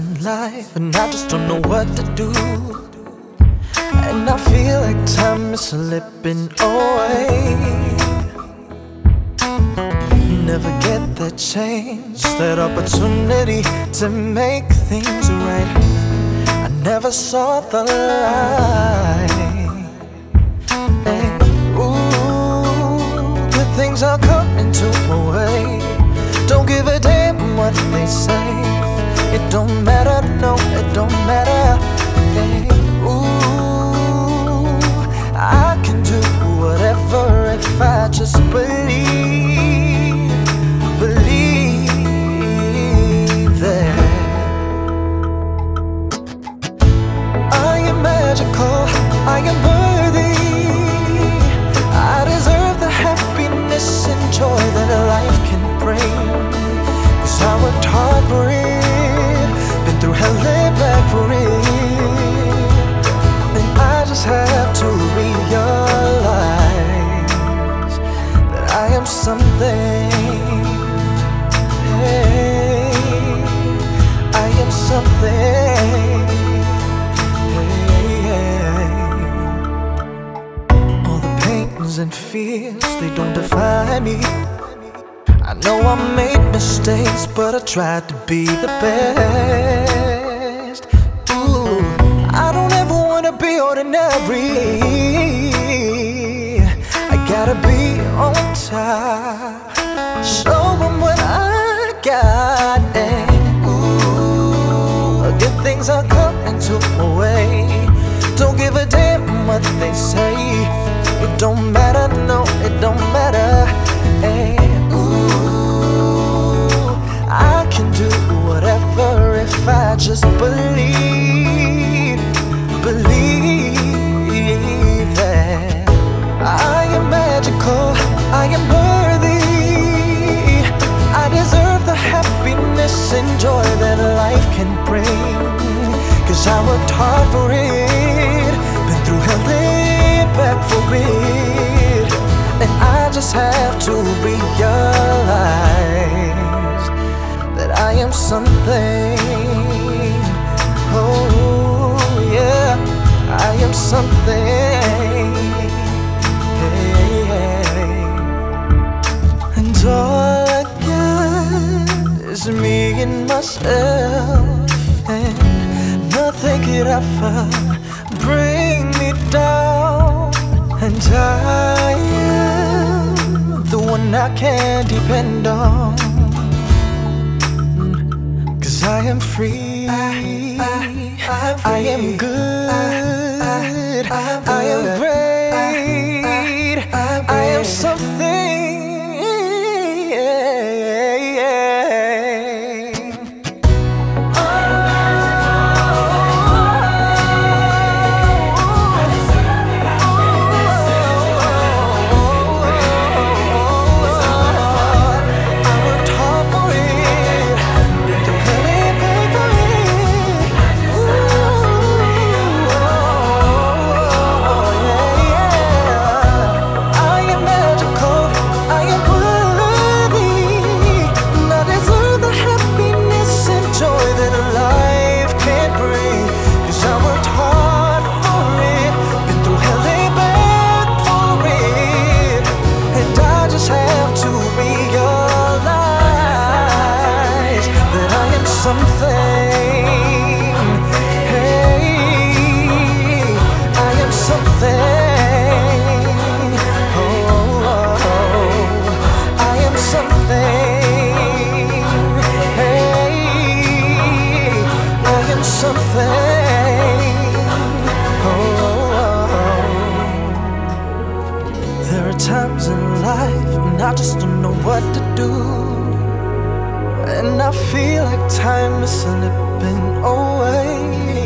life, and I just don't know what to do. And I feel like time is slipping away. Never get that chance, that opportunity to make things right. I never saw the light. Ooh, good things are coming to they don't define me. I know I made mistakes, but I tried to be the best. Ooh, I don't ever wanna be ordinary. I gotta be on top. Show 'em what I got. And ooh, good things are coming to my way. Don't give a damn what they say. It don't matter, I just believe, believe that I am magical, I am worthy. I deserve the happiness and joy that life can bring. Cause I worked hard for it, been through hell and back for it. And I just have to realize that I am something. Something. Hey, and all I got is me and myself, and nothing could ever bring me down. And I am the one I can depend on. Cause I am free. Ah, ah, ah, I, am good. I, am great. Something. Oh, I am something. Hey, I am something. Oh. There are times in life when I just don't know what to do. And I feel like time is slipping away.